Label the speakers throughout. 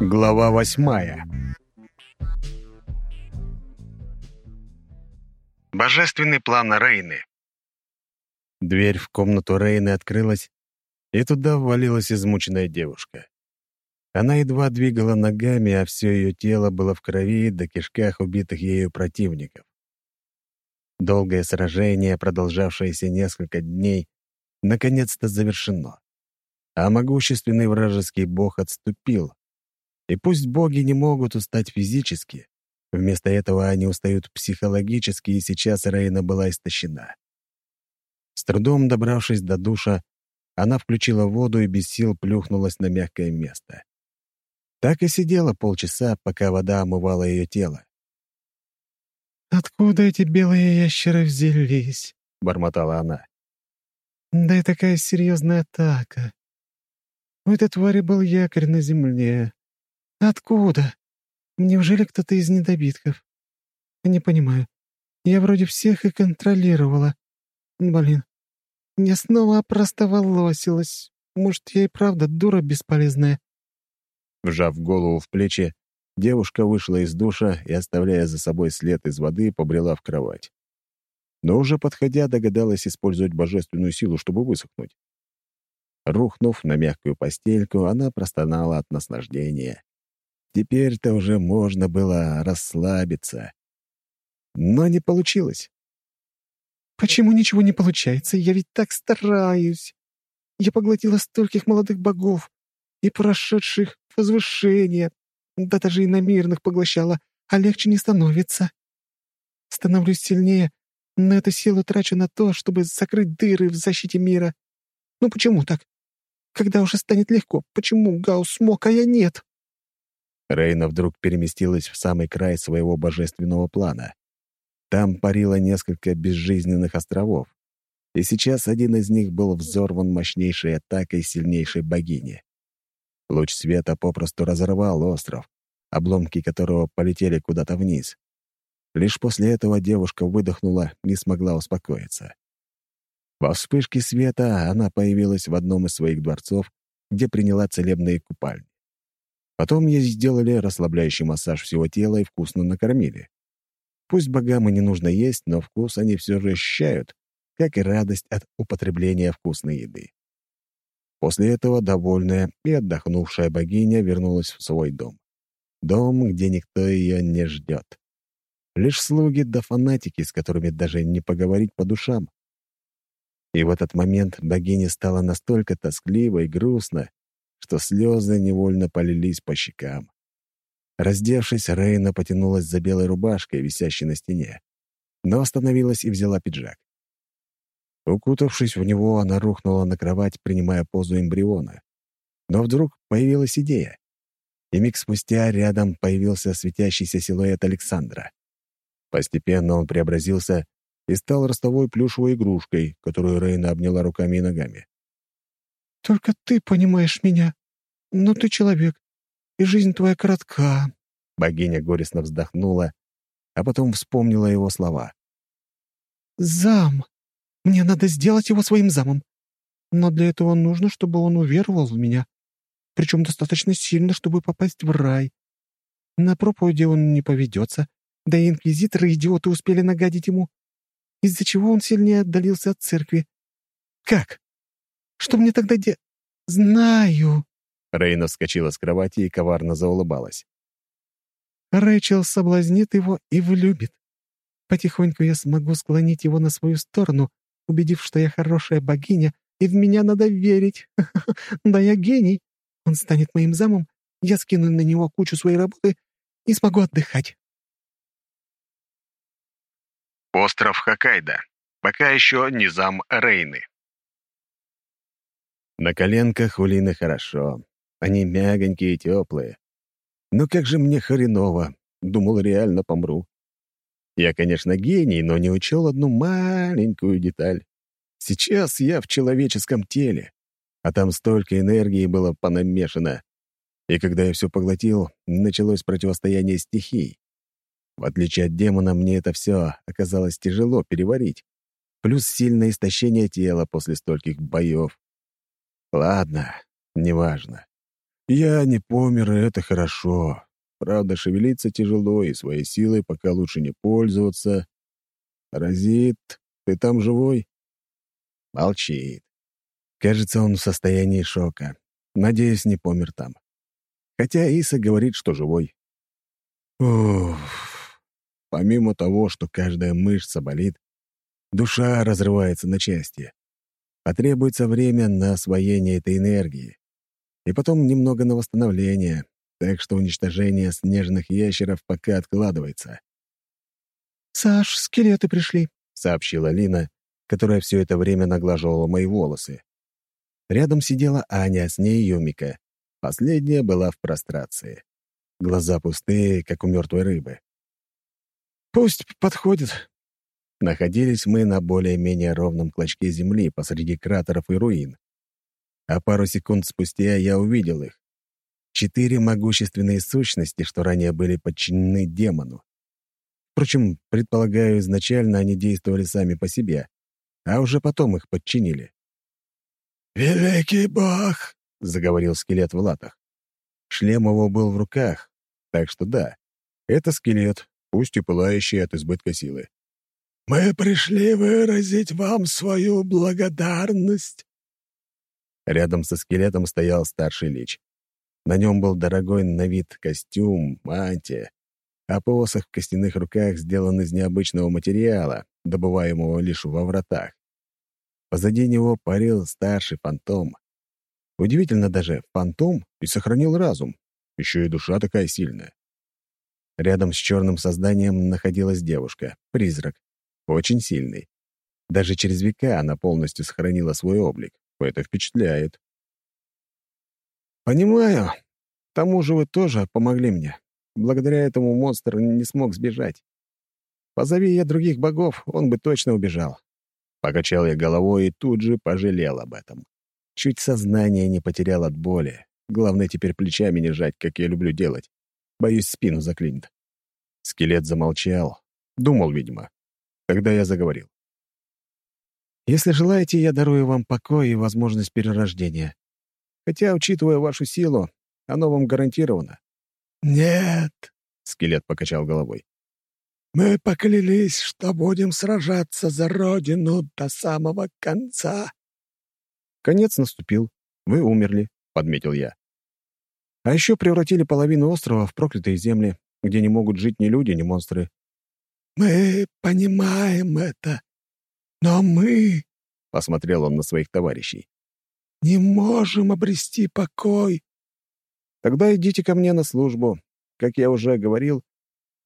Speaker 1: Глава восьмая Божественный план Рейны Дверь в комнату Рейны открылась, и туда ввалилась измученная девушка. Она едва двигала ногами, а все ее тело было в крови до кишках убитых ею противников. Долгое сражение, продолжавшееся несколько дней, наконец-то завершено. А могущественный вражеский бог отступил. И пусть боги не могут устать физически, вместо этого они устают психологически, и сейчас Рейна была истощена. С трудом добравшись до душа, она включила воду и без сил плюхнулась на мягкое место. Так и сидела полчаса, пока вода омывала ее тело.
Speaker 2: «Откуда эти белые ящеры взялись?» — бормотала она. «Да и такая серьезная атака. У этой твари был якорь на земле. Откуда? Неужели кто-то из недобитков? Не понимаю. Я вроде всех и контролировала. Блин, я снова опростоволосилась. Может, я и правда дура бесполезная?»
Speaker 1: Вжав голову в плечи, девушка вышла из душа и, оставляя за собой след из воды, побрела в кровать. Но уже подходя, догадалась использовать божественную силу, чтобы высохнуть. Рухнув на мягкую постельку, она простонала от наслаждения. Теперь-то уже можно было расслабиться. Но не получилось.
Speaker 2: «Почему ничего не получается? Я ведь так стараюсь. Я поглотила стольких молодых богов и прошедших возвышения. Да даже и на мирных поглощала, а легче не становится. Становлюсь сильнее, но эту силу трачу на то, чтобы закрыть дыры в защите мира. Ну почему так? Когда уже станет легко, почему Гаус смог, а я нет?»
Speaker 1: Рейна вдруг переместилась в самый край своего божественного плана. Там парило несколько безжизненных островов, и сейчас один из них был взорван мощнейшей атакой сильнейшей богини. Луч света попросту разорвал остров, обломки которого полетели куда-то вниз. Лишь после этого девушка выдохнула, не смогла успокоиться. Во вспышке света она появилась в одном из своих дворцов, где приняла целебные купальни. Потом ей сделали расслабляющий массаж всего тела и вкусно накормили. Пусть богам и не нужно есть, но вкус они все же ощущают, как и радость от употребления вкусной еды. После этого довольная и отдохнувшая богиня вернулась в свой дом. Дом, где никто ее не ждет. Лишь слуги да фанатики, с которыми даже не поговорить по душам. И в этот момент богине стало настолько тоскливо и грустно, что слезы невольно полились по щекам. Раздевшись, Рейна потянулась за белой рубашкой, висящей на стене, но остановилась и взяла пиджак. Укутавшись в него, она рухнула на кровать, принимая позу эмбриона. Но вдруг появилась идея. И миг спустя рядом появился светящийся силуэт Александра. Постепенно он преобразился и стал ростовой плюшевой игрушкой, которую Рейна обняла руками и ногами.
Speaker 2: «Только ты понимаешь меня. Но ты человек, и жизнь твоя коротка».
Speaker 1: Богиня горестно вздохнула, а потом вспомнила его слова.
Speaker 2: «Зам! Мне надо сделать его своим замом. Но для этого нужно, чтобы он уверовал в меня. Причем достаточно сильно, чтобы попасть в рай. На проповеди он не поведется, да и инквизиторы-идиоты успели нагадить ему из-за чего он сильнее отдалился от церкви. Как? Что мне тогда де... Знаю.
Speaker 1: Рейна вскочила с кровати и коварно заулыбалась.
Speaker 2: Рэйчел соблазнит его и влюбит. Потихоньку я смогу склонить его на свою сторону, убедив, что я хорошая богиня, и в меня надо верить. Да я гений. Он станет моим замом, я скину на него кучу своей работы и смогу отдыхать.
Speaker 1: Остров Хоккайдо. Пока еще не зам Рейны. На коленках у Лины хорошо. Они мягонькие и теплые. Но как же мне хреново. Думал, реально помру. Я, конечно, гений, но не учел одну маленькую деталь. Сейчас я в человеческом теле, а там столько энергии было понамешано. И когда я все поглотил, началось противостояние стихий. В отличие от демона, мне это все оказалось тяжело переварить. Плюс сильное истощение тела после стольких боев. Ладно, неважно. Я не помер, и это хорошо. Правда, шевелиться тяжело, и своей силой пока лучше не пользоваться. Паразит, ты там живой? Молчит. Кажется, он в состоянии шока. Надеюсь, не помер там. Хотя Иса говорит, что живой. Уф. Помимо того, что каждая мышца болит, душа разрывается на части. Потребуется время на освоение этой энергии. И потом немного на восстановление, так что уничтожение снежных ящеров пока откладывается.
Speaker 2: «Саш, скелеты пришли», —
Speaker 1: сообщила Лина, которая все это время наглаживала мои волосы. Рядом сидела Аня, с ней Юмика. Последняя была в прострации. Глаза пустые, как у мертвой рыбы.
Speaker 2: «Пусть подходит».
Speaker 1: Находились мы на более-менее ровном клочке земли посреди кратеров и руин. А пару секунд спустя я увидел их. Четыре могущественные сущности, что ранее были подчинены демону. Впрочем, предполагаю, изначально они действовали сами по себе, а уже потом их подчинили.
Speaker 2: «Великий бог!»
Speaker 1: — заговорил скелет в латах. Шлем его был в руках, так что да, это скелет, пусть и пылающий от избытка силы.
Speaker 2: «Мы пришли выразить вам свою благодарность».
Speaker 1: Рядом со скелетом стоял старший лич. На нем был дорогой на вид костюм, мантия, а посох в костяных руках сделан из необычного материала, добываемого лишь во вратах. Позади него парил старший фантом. Удивительно даже, фантом и сохранил разум. Еще и душа такая сильная. Рядом с черным созданием находилась девушка, призрак, очень сильный. Даже через века она полностью сохранила свой облик. Это впечатляет.
Speaker 2: «Понимаю. К тому же вы тоже помогли мне. Благодаря этому монстр не смог сбежать. Позови я других богов, он бы точно убежал».
Speaker 1: Покачал я головой и тут же пожалел об этом. Чуть сознание не потерял от боли. Главное теперь плечами не жать, как я люблю делать. Боюсь, спину заклинит. Скелет замолчал. Думал, видимо. Тогда я заговорил.
Speaker 2: «Если желаете, я дарую вам покой и возможность перерождения. Хотя, учитывая вашу силу, оно вам гарантировано».
Speaker 3: «Нет», —
Speaker 1: скелет покачал головой.
Speaker 3: «Мы поклялись, что будем сражаться за Родину до самого конца».
Speaker 1: «Конец наступил. Вы умерли», — подметил я. «А еще превратили половину острова в проклятые земли, где не могут жить ни люди, ни монстры».
Speaker 3: «Мы понимаем это, но мы...»
Speaker 1: — посмотрел он на своих товарищей
Speaker 3: не можем обрести покой.
Speaker 1: Тогда идите ко мне на службу. Как я уже говорил,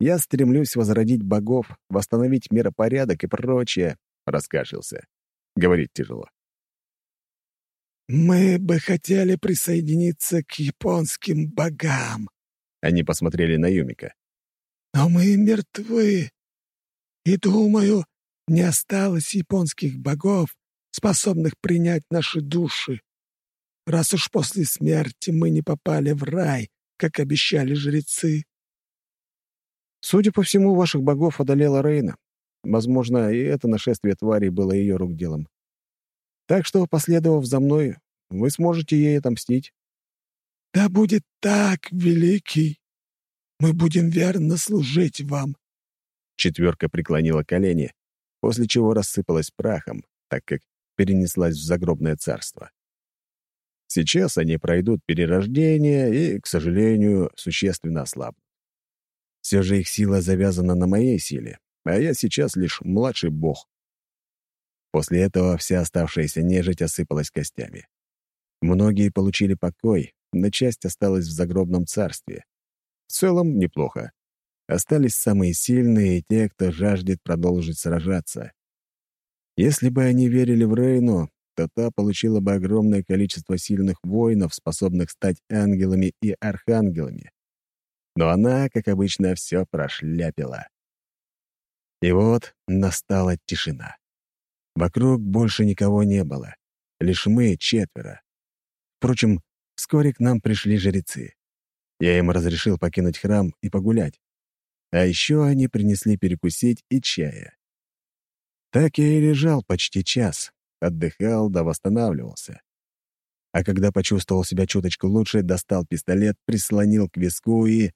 Speaker 1: я стремлюсь возродить богов, восстановить миропорядок и прочее, — раскашлялся. Говорить тяжело.
Speaker 3: «Мы бы хотели присоединиться к японским богам», —
Speaker 1: они посмотрели на Юмика.
Speaker 3: «Но мы мертвы, и, думаю, не осталось японских богов, способных принять наши души. Раз уж после смерти мы не попали в рай, как обещали жрецы.
Speaker 1: Судя по всему, ваших богов одолела Рейна. Возможно, и это нашествие тварей было ее рук делом. Так что, последовав за мной, вы сможете ей отомстить.
Speaker 3: Да будет так, великий. Мы будем верно служить вам.
Speaker 1: Четверка преклонила колени, после чего рассыпалась прахом, так как перенеслась в загробное царство. Сейчас они пройдут перерождение и, к сожалению, существенно ослабнут. Все же их сила завязана на моей силе, а я сейчас лишь младший бог. После этого вся оставшаяся нежить осыпалась костями. Многие получили покой, но часть осталась в загробном царстве. В целом неплохо. Остались самые сильные и те, кто жаждет продолжить сражаться. Если бы они верили в Рейну, то та получила бы огромное количество сильных воинов, способных стать ангелами и архангелами. Но она, как обычно, все прошляпила. И вот настала тишина. Вокруг больше никого не было. Лишь мы четверо. Впрочем, вскоре к нам пришли жрецы. Я им разрешил покинуть храм и погулять. А еще они принесли перекусить и чая. Так я и лежал почти час, отдыхал да восстанавливался. А когда почувствовал себя чуточку лучше, достал пистолет, прислонил к виску и...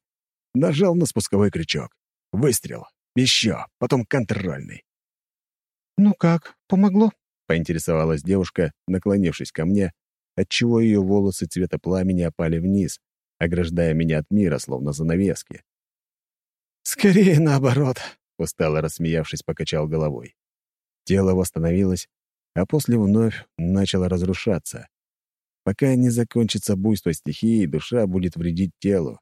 Speaker 1: Нажал на спусковой крючок. Выстрел. Еще. Потом контрольный.
Speaker 2: «Ну как, помогло?»
Speaker 1: — поинтересовалась девушка, наклонившись ко мне, отчего ее волосы цвета пламени опали вниз, ограждая меня от мира, словно занавески.
Speaker 2: «Скорее наоборот», —
Speaker 1: устало рассмеявшись, покачал головой. Тело восстановилось, а после вновь начало разрушаться. Пока не закончится буйство стихии, душа будет вредить телу.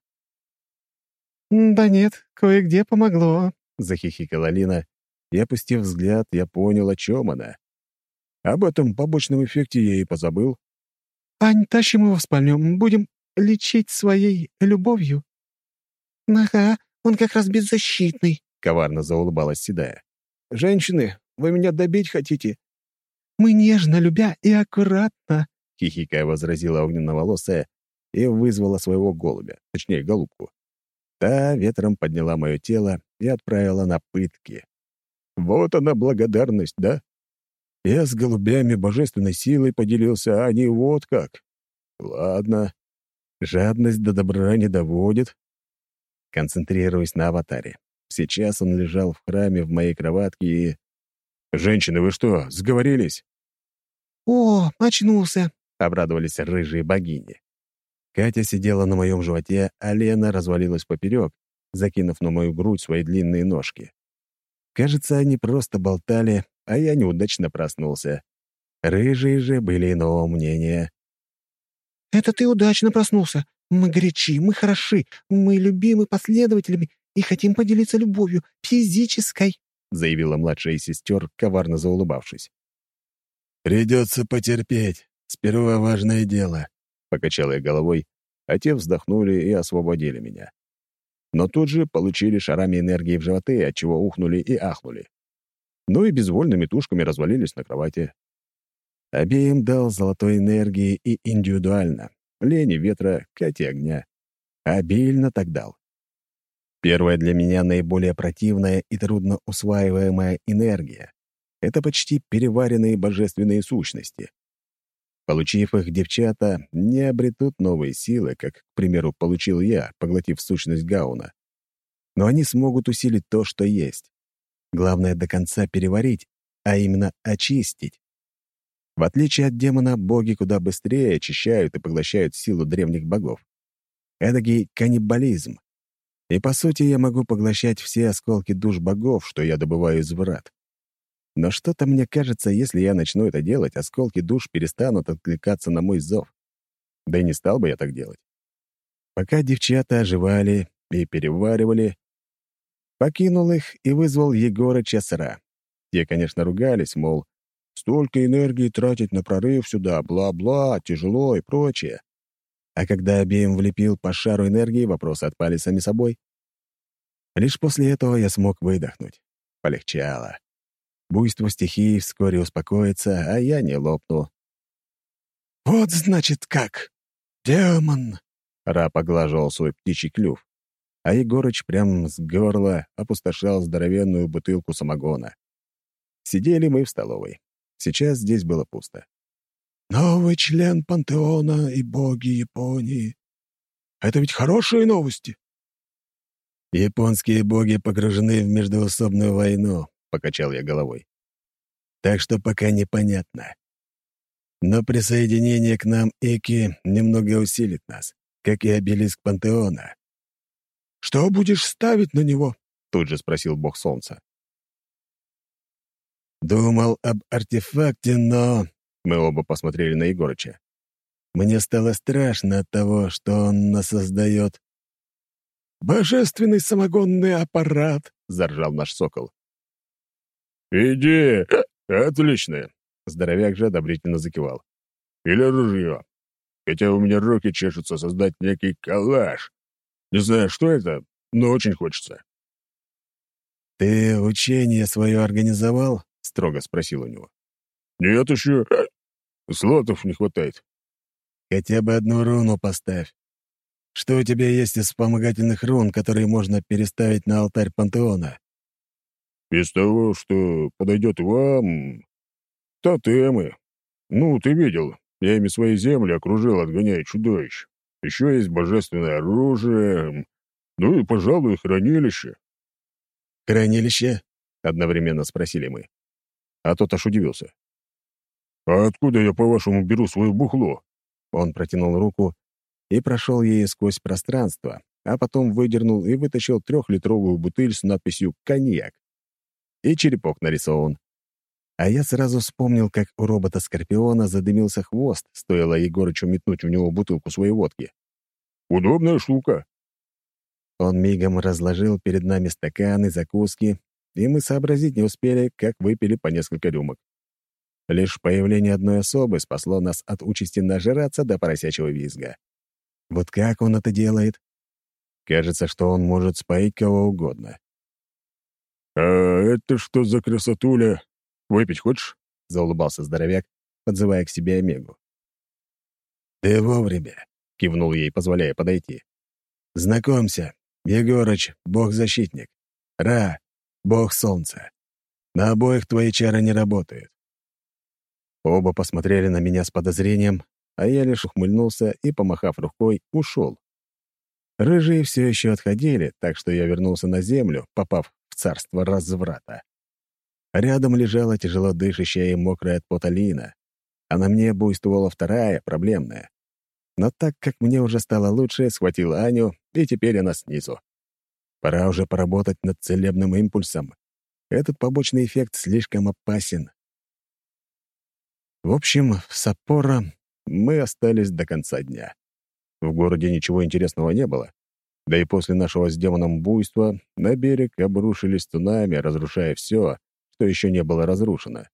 Speaker 2: «Да нет, кое-где помогло», —
Speaker 1: захихикала Лина, и, опустив взгляд, я понял, о чем она. Об этом побочном эффекте я и позабыл.
Speaker 2: «Ань, тащим его в спальню, будем лечить своей любовью». «Ага, он как раз беззащитный», —
Speaker 1: коварно заулыбалась Седая. «Женщины, вы меня добить хотите?»
Speaker 2: «Мы нежно, любя и аккуратно», —
Speaker 1: хихикая возразила огненноволосая и вызвала своего голубя, точнее, голубку. Та ветром подняла мое тело и отправила на пытки. Вот она благодарность, да? Я с голубями божественной силой поделился, а они вот как. Ладно. Жадность до добра не доводит. Концентрируясь на аватаре. Сейчас он лежал в храме в моей кроватке и... «Женщины, вы что, сговорились?»
Speaker 2: «О, очнулся!»
Speaker 1: — обрадовались рыжие богини. Катя сидела на моем животе, а Лена развалилась поперек, закинув на мою грудь свои длинные ножки. Кажется, они просто болтали, а я неудачно проснулся. Рыжие же были иного мнения.
Speaker 2: «Это ты удачно проснулся. Мы горячи, мы хороши, мы любимы последователями и хотим поделиться любовью физической»,
Speaker 1: заявила младшая из сестер, коварно заулыбавшись.
Speaker 3: «Придется потерпеть. Сперва важное дело», —
Speaker 1: покачал я головой, а те вздохнули и освободили меня но тут же получили шарами энергии в животы, отчего ухнули и ахнули. Ну и безвольными тушками развалились на кровати. Обеим дал золотой энергии и индивидуально. Лене ветра, Кате огня. Обильно так дал. Первая для меня наиболее противная и трудно усваиваемая энергия. Это почти переваренные божественные сущности. Получив их, девчата не обретут новые силы, как, к примеру, получил я, поглотив сущность Гауна. Но они смогут усилить то, что есть. Главное — до конца переварить, а именно очистить. В отличие от демона, боги куда быстрее очищают и поглощают силу древних богов. Эдакий каннибализм. И, по сути, я могу поглощать все осколки душ богов, что я добываю из врат. Но что-то мне кажется, если я начну это делать, осколки душ перестанут откликаться на мой зов. Да и не стал бы я так делать. Пока девчата оживали и переваривали, покинул их и вызвал Егора Чесара. Те, конечно, ругались, мол, столько энергии тратить на прорыв сюда, бла-бла, тяжело и прочее. А когда обеим влепил по шару энергии, вопросы отпали сами собой. Лишь после этого я смог выдохнуть. Полегчало. Буйство стихии вскоре успокоится, а я не лопну.
Speaker 3: «Вот, значит, как! Демон!»
Speaker 1: Ра поглаживал свой птичий клюв, а Егорыч прям с горла опустошал здоровенную бутылку самогона. Сидели мы в столовой. Сейчас здесь было пусто.
Speaker 3: «Новый член пантеона и боги Японии. Это ведь хорошие новости!»
Speaker 1: «Японские боги погружены в междуусобную войну», покачал я головой. Так что пока непонятно. Но присоединение к нам Эки немного усилит нас, как и обелиск Пантеона.
Speaker 3: «Что будешь ставить на него?»
Speaker 1: — тут же спросил бог солнца. Думал об артефакте, но... Мы оба посмотрели на Егорыча. Мне стало страшно от того, что он нас создает.
Speaker 3: «Божественный самогонный аппарат!»
Speaker 1: — заржал наш сокол.
Speaker 4: «Иди! Отлично!»
Speaker 1: Здоровяк же одобрительно закивал.
Speaker 4: «Или ружье. Хотя у меня руки чешутся создать некий коллаж. Не знаю, что это, но очень хочется».
Speaker 1: «Ты учение свое организовал?» — строго спросил у него.
Speaker 4: «Нет еще. Слотов не хватает».
Speaker 1: «Хотя бы одну руну поставь. Что у тебя есть из вспомогательных рун, которые можно переставить на алтарь пантеона?»
Speaker 4: Из того, что подойдет вам... Тотемы. Ну, ты видел. Я ими свои земли окружил, отгоняя чудовищ. Еще есть божественное оружие, ну и, пожалуй, хранилище».
Speaker 1: «Хранилище?» — одновременно спросили мы. А тот аж удивился.
Speaker 4: «А откуда я, по-вашему, беру свое бухло?»
Speaker 1: Он протянул руку и прошел ею сквозь пространство, а потом выдернул и вытащил трехлитровую бутыль с надписью «Коньяк». И черепок нарисован. А я сразу вспомнил, как у робота-скорпиона задымился хвост, стоило Егорычу метнуть в него бутылку своей водки.
Speaker 4: «Удобная штука».
Speaker 1: Он мигом разложил перед нами стаканы, закуски, и мы сообразить не успели, как выпили по несколько рюмок. Лишь появление одной особы спасло нас от участи нажираться до поросячьего визга. Вот как он это делает? Кажется, что он может споить кого угодно.
Speaker 4: «А это что за красотуля? Выпить хочешь?» — заулыбался здоровяк, подзывая к себе Омегу.
Speaker 1: «Ты вовремя», — кивнул ей, позволяя подойти. «Знакомься, Егорыч, бог-защитник. Ра, бог солнца. На обоих твои чары не работают». Оба посмотрели на меня с подозрением, а я лишь ухмыльнулся и, помахав рукой, ушел. Рыжие все еще отходили, так что я вернулся на землю, попав в царство разврата. Рядом лежала тяжело дышащая и мокрая от пота Лина, а на мне буйствовала вторая, проблемная. Но так как мне уже стало лучше, схватил Аню, и теперь она снизу. Пора уже поработать над целебным импульсом. Этот побочный эффект слишком опасен. В общем, в Саппоро мы остались до конца дня. В городе ничего интересного не было. Да и после нашего с демоном буйства на берег обрушились цунами, разрушая все, что еще не было разрушено.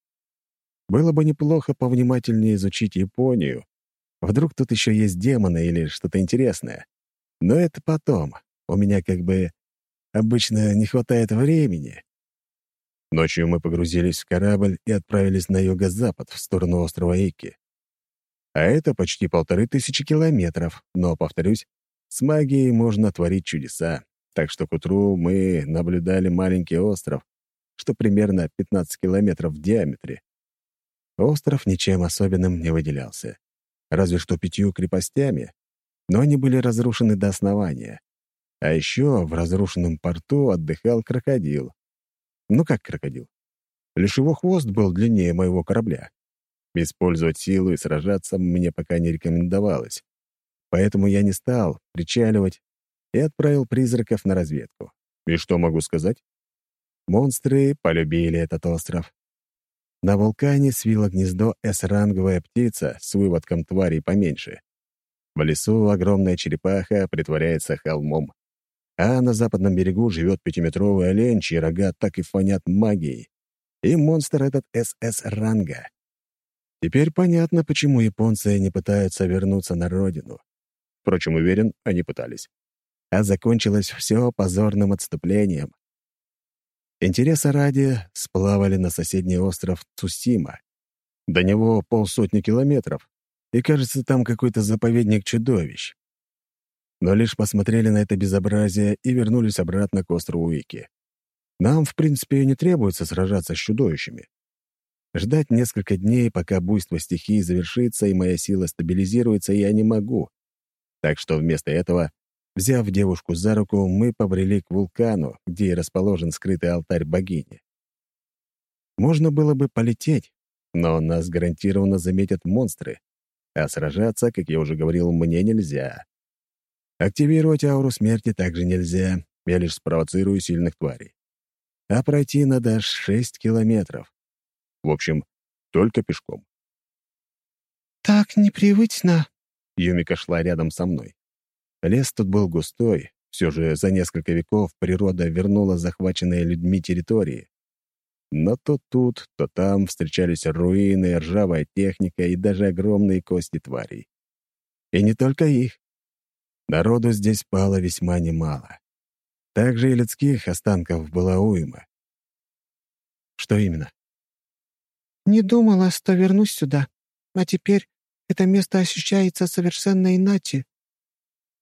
Speaker 1: Было бы неплохо повнимательнее изучить Японию. Вдруг тут еще есть демоны или что-то интересное. Но это потом. У меня как бы обычно не хватает времени. Ночью мы погрузились в корабль и отправились на юго-запад, в сторону острова Ики. А это почти полторы тысячи километров, но, повторюсь, с магией можно творить чудеса. Так что к утру мы наблюдали маленький остров, что примерно 15 километров в диаметре. Остров ничем особенным не выделялся. Разве что пятью крепостями, но они были разрушены до основания. А еще в разрушенном порту отдыхал крокодил. Ну как крокодил? Лишь его хвост был длиннее моего корабля. Использовать силу и сражаться мне пока не рекомендовалось. Поэтому я не стал причаливать и отправил призраков на разведку. И что могу сказать? Монстры полюбили этот остров. На вулкане свила гнездо эс-ранговая птица с выводком тварей поменьше. В лесу огромная черепаха притворяется холмом. А на западном берегу живет пятиметровый олень, чьи рога так и фонят магией. И монстр этот СС-ранга. Теперь понятно, почему японцы не пытаются вернуться на родину. Впрочем, уверен, они пытались. А закончилось все позорным отступлением. Интереса ради сплавали на соседний остров Цусима. До него полсотни километров, и, кажется, там какой-то заповедник чудовищ. Но лишь посмотрели на это безобразие и вернулись обратно к острову Ики. Нам, в принципе, не требуется сражаться с чудовищами. Ждать несколько дней, пока буйство стихии завершится и моя сила стабилизируется, я не могу. Так что вместо этого, взяв девушку за руку, мы побрели к вулкану, где и расположен скрытый алтарь богини. Можно было бы полететь, но нас гарантированно заметят монстры, а сражаться, как я уже говорил, мне нельзя. Активировать ауру смерти также нельзя, я лишь спровоцирую сильных тварей. А пройти надо аж шесть километров. В общем, только пешком.
Speaker 2: «Так непривычно», —
Speaker 1: Юмика шла рядом со мной. Лес тут был густой, все же за несколько веков природа вернула захваченные людьми территории. Но то тут, то там встречались руины, ржавая техника и даже огромные кости тварей. И не только их. Народу здесь пало весьма немало. Также и людских останков было уйма. Что именно?
Speaker 2: Не думала, что вернусь сюда. А теперь это место ощущается совершенно иначе.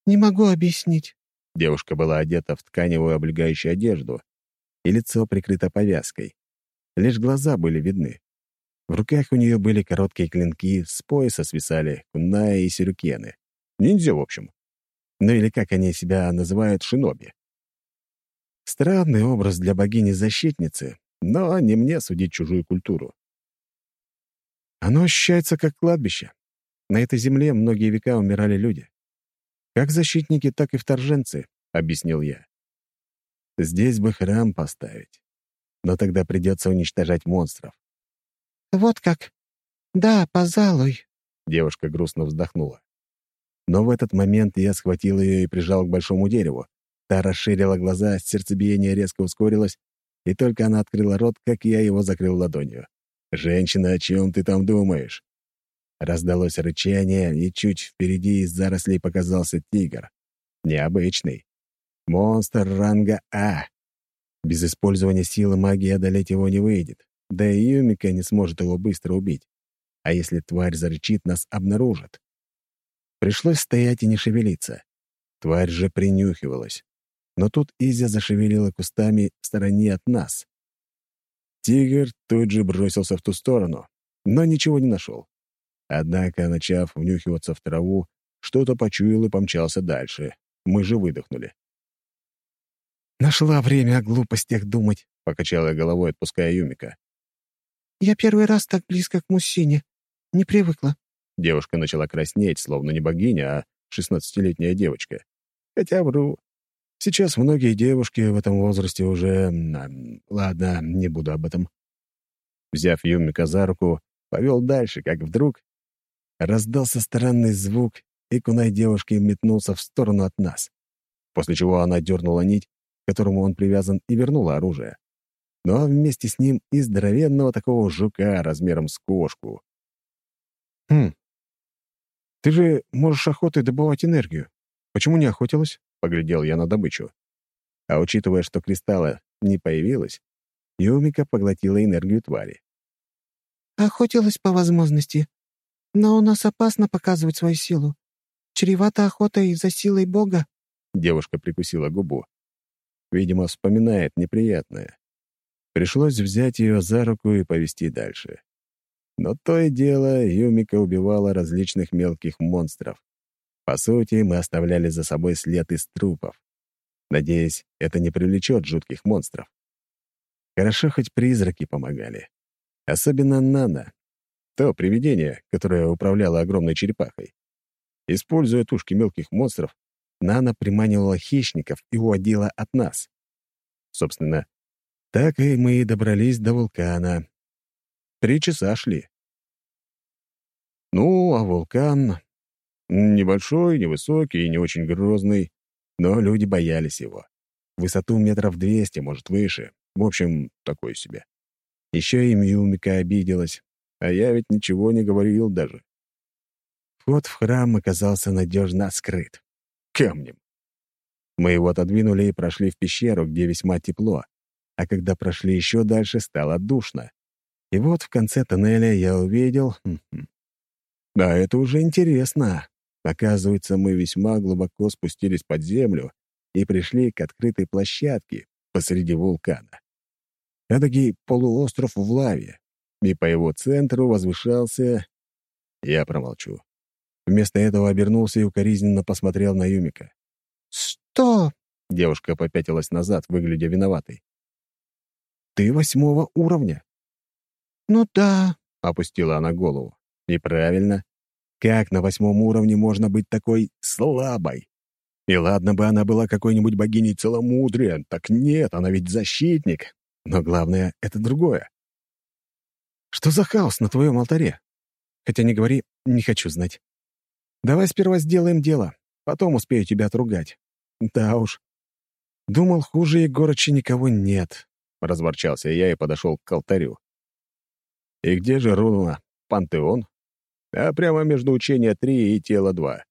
Speaker 2: Не могу объяснить».
Speaker 1: Девушка была одета в тканевую облегающую одежду, и лицо прикрыто повязкой. Лишь глаза были видны. В руках у нее были короткие клинки, с пояса свисали кунаи и сюрюкены. Ниндзя, в общем. Ну или как они себя называют, шиноби. Странный образ для богини-защитницы, но не мне судить чужую культуру. Оно ощущается как кладбище. На этой земле многие века умирали люди. Как защитники, так и вторженцы, — объяснил я. Здесь бы храм поставить. Но тогда придется уничтожать монстров.
Speaker 2: «Вот как? Да, пожалуй», —
Speaker 1: девушка грустно вздохнула. Но в этот момент я схватил ее и прижал к большому дереву. Та расширила глаза, сердцебиение резко ускорилось, и только она открыла рот, как я его закрыл ладонью. «Женщина, о чем ты там думаешь?» Раздалось рычание, и чуть впереди из зарослей показался тигр. Необычный. Монстр ранга А. Без использования силы магии одолеть его не выйдет. Да и Юмика не сможет его быстро убить. А если тварь зарычит, нас обнаружит. Пришлось стоять и не шевелиться. Тварь же принюхивалась. Но тут Изя зашевелила кустами в стороне от нас. Тигр тут же бросился в ту сторону, но ничего не нашел. Однако, начав внюхиваться в траву, что-то почуял и помчался дальше. Мы же выдохнули.
Speaker 2: «Нашла время о глупостях думать», —
Speaker 1: покачала головой, отпуская Юмика.
Speaker 2: «Я первый раз так близко к мужчине. Не привыкла».
Speaker 1: Девушка начала краснеть, словно не богиня, а шестнадцатилетняя девочка. Хотя вру. Сейчас многие девушки в этом возрасте уже... Ладно, не буду об этом. Взяв Юмика за руку, повел дальше, как вдруг Раздался странный звук, и кунай девушки метнулся в сторону от нас, после чего она дернула нить, к которому он привязан, и вернула оружие. Но вместе с ним и здоровенного такого жука размером с кошку.
Speaker 2: «Хм, ты же можешь охотой добывать энергию. Почему не охотилась?»
Speaker 1: — поглядел я на добычу. А учитывая, что кристалла не появилось, Юмика поглотила энергию твари.
Speaker 2: «Охотилась по возможности. Но у нас опасно показывать свою силу. Чревата охотой за силой Бога».
Speaker 1: Девушка прикусила губу. Видимо, вспоминает неприятное. Пришлось взять ее за руку и повести дальше. Но то и дело, Юмика убивала различных мелких монстров. По сути, мы оставляли за собой след из трупов. Надеюсь, это не привлечет жутких монстров. Хорошо, хоть призраки помогали. Особенно Нана, то привидение, которое управляло огромной черепахой. Используя тушки мелких монстров, Нана приманивала хищников и уводила от нас. Собственно, так и мы добрались до вулкана. Три часа шли. Ну, а вулкан небольшой, невысокий и не очень грозный, но люди боялись его. Высоту метров двести, может, выше. В общем, такой себе. Еще и Мюмика обиделась, а я ведь ничего не говорил даже. Вход в храм оказался надежно скрыт. Камнем. Мы его отодвинули и прошли в пещеру, где весьма тепло, а когда прошли еще дальше, стало душно. И вот в конце тоннеля я увидел... Да, это уже интересно. Оказывается, мы весьма глубоко спустились под землю и пришли к открытой площадке посреди вулкана. Эдакий полуостров в лаве, и по его центру возвышался... Я промолчу. Вместо этого обернулся и укоризненно посмотрел на Юмика.
Speaker 2: «Что?»
Speaker 1: — девушка попятилась назад, выглядя виноватой. «Ты восьмого уровня».
Speaker 2: «Ну да», —
Speaker 1: опустила она голову. «Неправильно. Как на восьмом уровне можно быть такой слабой? И ладно бы она была какой-нибудь богиней целомудрия, так нет, она ведь защитник. Но главное — это другое. Что за хаос на твоем алтаре? Хотя не говори, не хочу знать. Давай сперва сделаем дело, потом успею тебя отругать. Да уж. Думал, хуже Егорыча никого нет, — разворчался я и подошел к алтарю. И где же руна «Пантеон»? А прямо между учения три и тело два.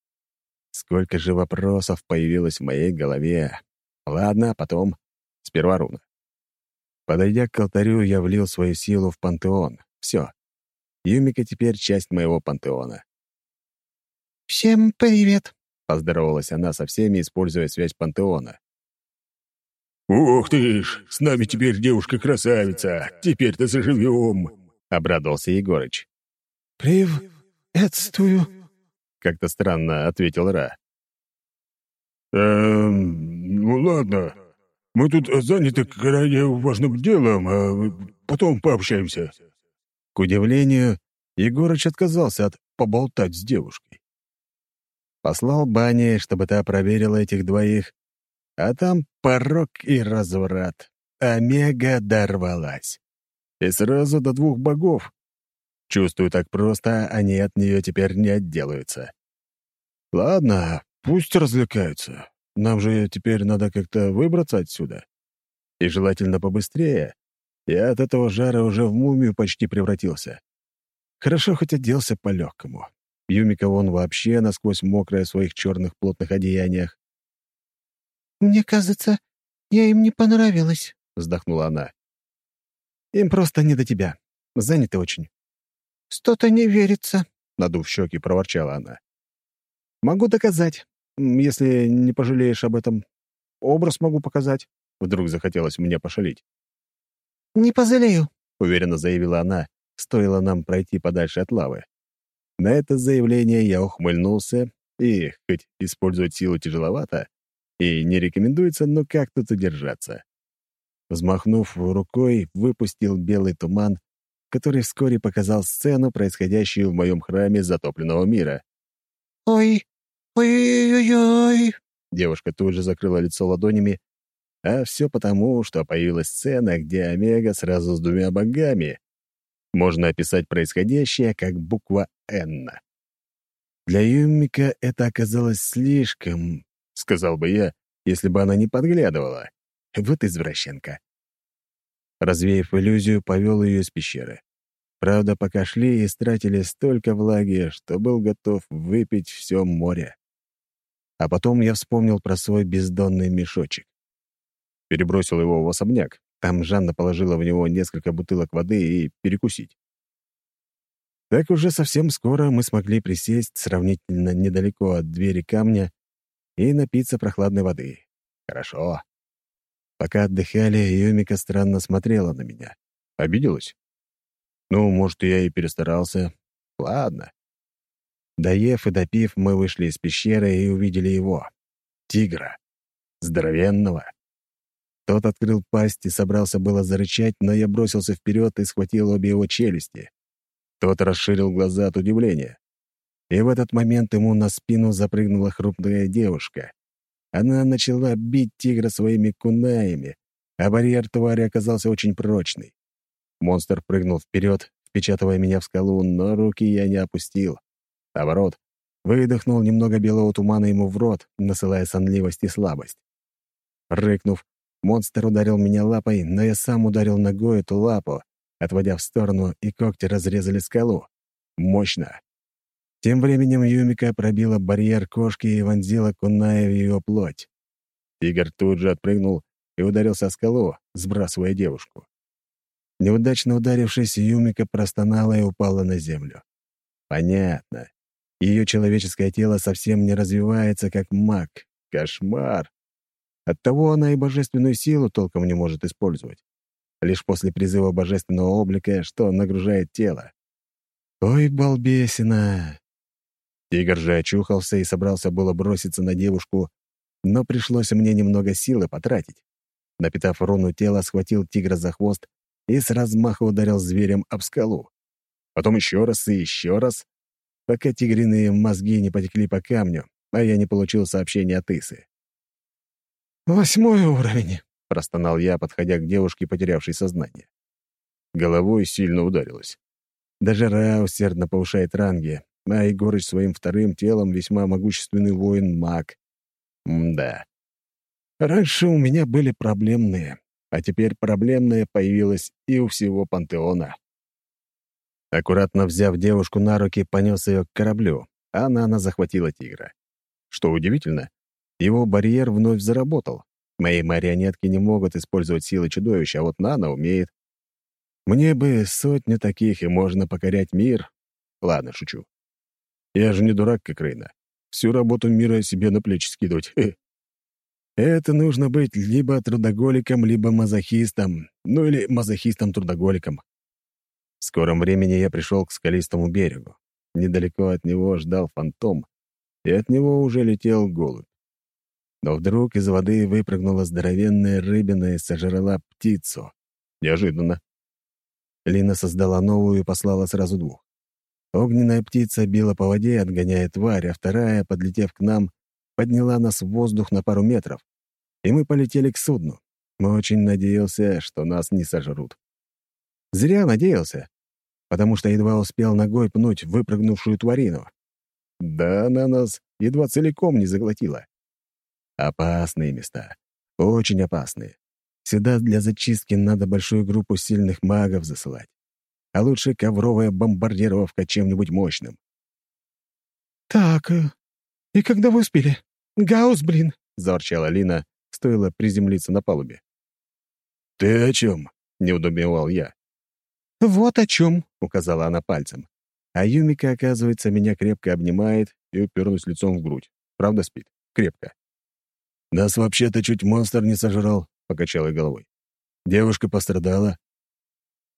Speaker 1: Сколько же вопросов появилось в моей голове. Ладно, потом. Сперва руна. Подойдя к алтарю, я влил свою силу в пантеон. Все. Юмика теперь часть моего пантеона.
Speaker 2: «Всем привет», —
Speaker 1: поздоровалась она со всеми, используя связь пантеона.
Speaker 4: «Ух ты ж! С нами теперь девушка-красавица! Теперь-то заживем!»
Speaker 1: — обрадовался Егорыч.
Speaker 3: «Приветствую», —
Speaker 1: как-то странно ответил Ра.
Speaker 4: «Эм, ну ладно. Мы тут заняты крайне важным делом, а потом пообщаемся».
Speaker 1: К удивлению, Егорыч отказался от поболтать с девушкой. Послал Бане, чтобы та проверила этих двоих, а там порог и разврат. Омега дорвалась. И сразу до двух богов. Чувствую, так просто они от нее теперь не отделаются. Ладно, пусть развлекаются. Нам же теперь надо как-то выбраться отсюда. И желательно побыстрее. Я от этого жара уже в мумию почти превратился. Хорошо хоть оделся по-легкому. Юмика вон вообще насквозь мокрая в своих черных плотных одеяниях.
Speaker 2: «Мне кажется, я им не понравилась», —
Speaker 1: вздохнула она. «Им просто не до тебя. Заняты очень».
Speaker 2: «Что-то не верится», —
Speaker 1: надув щеки, проворчала она. «Могу доказать, если не пожалеешь об этом. Образ могу показать». Вдруг захотелось мне пошалить.
Speaker 2: «Не пожалею», —
Speaker 1: уверенно заявила она, стоило нам пройти подальше от лавы. На это заявление я ухмыльнулся, и, хоть использовать силу тяжеловато, и не рекомендуется, но как тут удержаться? Взмахнув рукой, выпустил белый туман, который вскоре показал сцену, происходящую в моем храме затопленного мира.
Speaker 2: «Ой, ой-ой-ой!»
Speaker 1: Девушка тут же закрыла лицо ладонями, а все потому, что появилась сцена, где Омега сразу с двумя богами. Можно описать происходящее как буква «Н». Для Юмика это оказалось слишком, сказал бы я, если бы она не подглядывала. Вот извращенка. Развеяв иллюзию, повел ее из пещеры. Правда, пока шли, истратили столько влаги, что был готов выпить все море. А потом я вспомнил про свой бездонный мешочек. Перебросил его в особняк. Там Жанна положила в него несколько бутылок воды и перекусить. Так уже совсем скоро мы смогли присесть сравнительно недалеко от двери камня и напиться прохладной воды. Хорошо. Пока отдыхали, Юмика странно смотрела на меня. Обиделась? Ну, может, я и перестарался. Ладно. Доев и допив, мы вышли из пещеры и увидели его. Тигра. Здоровенного. Тот открыл пасть и собрался было зарычать, но я бросился вперед и схватил обе его челюсти. Тот расширил глаза от удивления. И в этот момент ему на спину запрыгнула хрупкая девушка. Она начала бить тигра своими кунаями, а барьер твари оказался очень прочный. Монстр прыгнул вперед, впечатывая меня в скалу, но руки я не опустил. Наоборот, выдохнул немного белого тумана ему в рот, насылая сонливость и слабость. Рыкнув, Монстр ударил меня лапой, но я сам ударил ногой эту лапу, отводя в сторону, и когти разрезали скалу. Мощно. Тем временем Юмика пробила барьер кошки и вонзила куная в ее плоть. Тигр тут же отпрыгнул и ударился о скалу, сбрасывая девушку. Неудачно ударившись, Юмика простонала и упала на землю. Понятно. Ее человеческое тело совсем не развивается, как маг. Кошмар. Оттого она и божественную силу толком не может использовать. Лишь после призыва божественного облика, что нагружает тело. Ой, балбесина! Тигр же очухался и собрался было броситься на девушку, но пришлось мне немного силы потратить. Напитав руну тела, схватил тигра за хвост и с размаха ударил зверем об скалу. Потом еще раз и еще раз, пока тигриные мозги не потекли по камню, а я не получил сообщения от Исы.
Speaker 2: «Восьмой уровень», —
Speaker 1: простонал я, подходя к девушке, потерявшей сознание. Головой сильно ударилась. Даже Ра усердно повышает ранги, а Егорыч своим вторым телом весьма могущественный воин-маг. Мда. Раньше у меня были проблемные, а теперь проблемная появилась и у всего пантеона. Аккуратно взяв девушку на руки, понес ее к кораблю, а Нана захватила тигра. Что удивительно, его барьер вновь заработал. Мои марионетки не могут использовать силы чудовища, а вот Нана умеет. Мне бы сотни таких, и можно покорять мир. Ладно, шучу. Я же не дурак, как Рейна. Всю работу мира себе на плечи скидывать. Это нужно быть либо трудоголиком, либо мазохистом, ну или мазохистом-трудоголиком. В скором времени я пришел к скалистому берегу. Недалеко от него ждал фантом, и от него уже летел голубь. Но вдруг из воды выпрыгнула здоровенная рыбина и сожрала птицу. Неожиданно. Лина создала новую и послала сразу двух. Огненная птица била по воде, отгоняя тварь, а вторая, подлетев к нам, подняла нас в воздух на пару метров, и мы полетели к судну. Очень надеялся, что нас не сожрут. Зря надеялся, потому что едва успел ногой пнуть выпрыгнувшую тварину. Да она нас едва целиком не заглотила. Опасные места. Очень опасные. Сюда для зачистки надо большую группу сильных магов засылать. А лучше ковровая бомбардировка чем-нибудь мощным.
Speaker 2: «Так, э, и когда вы успели? Гаус, блин!» — заворчала Лина, стоило приземлиться на палубе.
Speaker 1: «Ты о чем?» — не удумевал я.
Speaker 2: «Вот о чем», —
Speaker 1: указала она пальцем. А Юмика, оказывается, меня крепко обнимает и уперлась лицом в грудь. Правда, спит? Крепко. «Нас вообще-то чуть монстр не сожрал», — покачал я головой. «Девушка пострадала».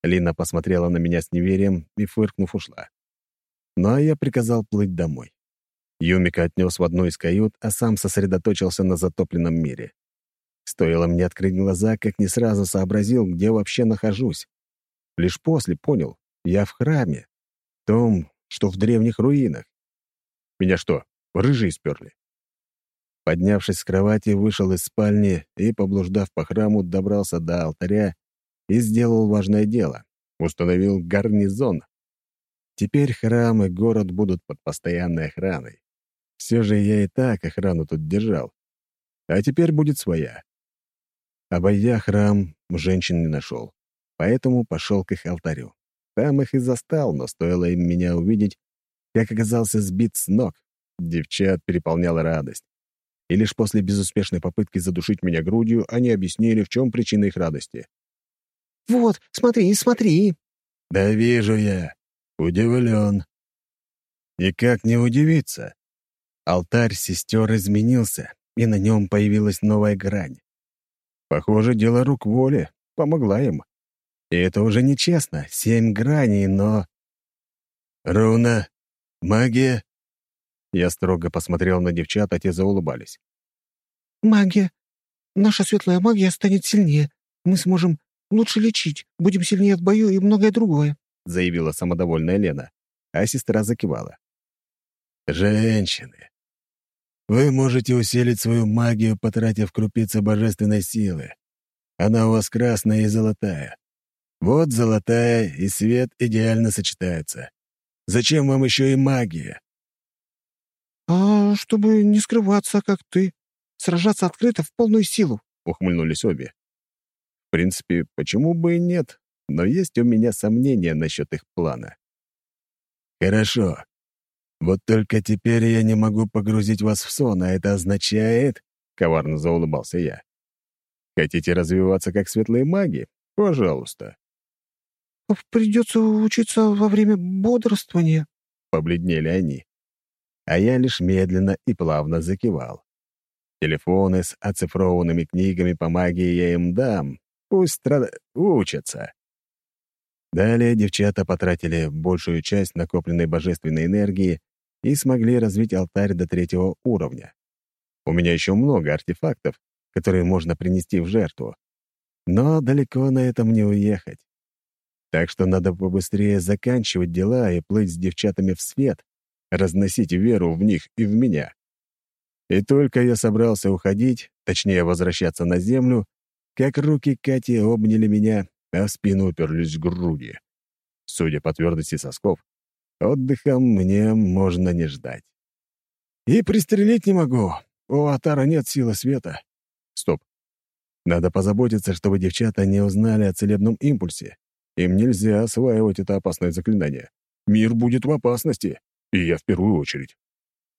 Speaker 1: Лина посмотрела на меня с неверием и, фыркнув, ушла. Ну а я приказал плыть домой. Юмика отнес в одну из кают, а сам сосредоточился на затопленном мире. Стоило мне открыть глаза, как не сразу сообразил, где вообще нахожусь. Лишь после понял, я в храме, том, что в древних руинах. Меня что, рыжие сперли? Поднявшись с кровати, вышел из спальни и, поблуждав по храму, добрался до алтаря и сделал важное дело — установил гарнизон. Теперь храм и город будут под постоянной охраной. Все же я и так охрану тут держал. А теперь будет своя. Обойдя храм, женщин не нашел, поэтому пошел к их алтарю. Там их и застал, но стоило им меня увидеть, как оказался сбит с ног. Девчат переполняла радость и лишь после безуспешной попытки задушить меня грудью они объяснили, в чем причина их радости.
Speaker 2: «Вот, смотри, смотри!»
Speaker 1: «Да вижу я. Удивлен». Никак не удивиться. Алтарь сестер изменился, и на нем появилась новая грань. Похоже, дело рук воли. Помогла им. И это уже нечестно. Семь граней, но... «Руна? Магия?» Я строго посмотрел на девчат, а те заулыбались.
Speaker 2: «Магия. Наша светлая магия станет сильнее. Мы сможем лучше лечить, будем сильнее в бою и многое другое», —
Speaker 1: заявила самодовольная Лена, а сестра закивала. «Женщины, вы можете усилить свою магию, потратив крупицы божественной силы. Она у вас красная и золотая. Вот золотая и свет идеально сочетаются. Зачем вам еще и магия?
Speaker 2: «А чтобы не скрываться, как ты, сражаться открыто в полную силу», —
Speaker 1: ухмыльнулись обе. В принципе, почему бы и нет, но есть у меня сомнения насчет их плана. «Хорошо. Вот только теперь я не могу погрузить вас в сон, а это означает...» — коварно заулыбался я. «Хотите развиваться как светлые маги? Пожалуйста».
Speaker 2: «Придется учиться во время бодрствования», —
Speaker 1: побледнели они а я лишь медленно и плавно закивал. Телефоны с оцифрованными книгами по магии я им дам, пусть страда... учатся. Далее девчата потратили большую часть накопленной божественной энергии и смогли развить алтарь до третьего уровня. У меня еще много артефактов, которые можно принести в жертву. Но далеко на этом не уехать. Так что надо побыстрее заканчивать дела и плыть с девчатами в свет, разносить веру в них и в меня. И только я собрался уходить, точнее, возвращаться на землю, как руки Кати обняли меня, а в спину уперлись груди. Судя по твердости сосков, отдыхом мне можно не ждать. И пристрелить не могу. У Атара нет силы света. Стоп. Надо позаботиться, чтобы девчата не узнали о целебном импульсе. Им нельзя осваивать это опасное заклинание. Мир будет в опасности и я в первую очередь.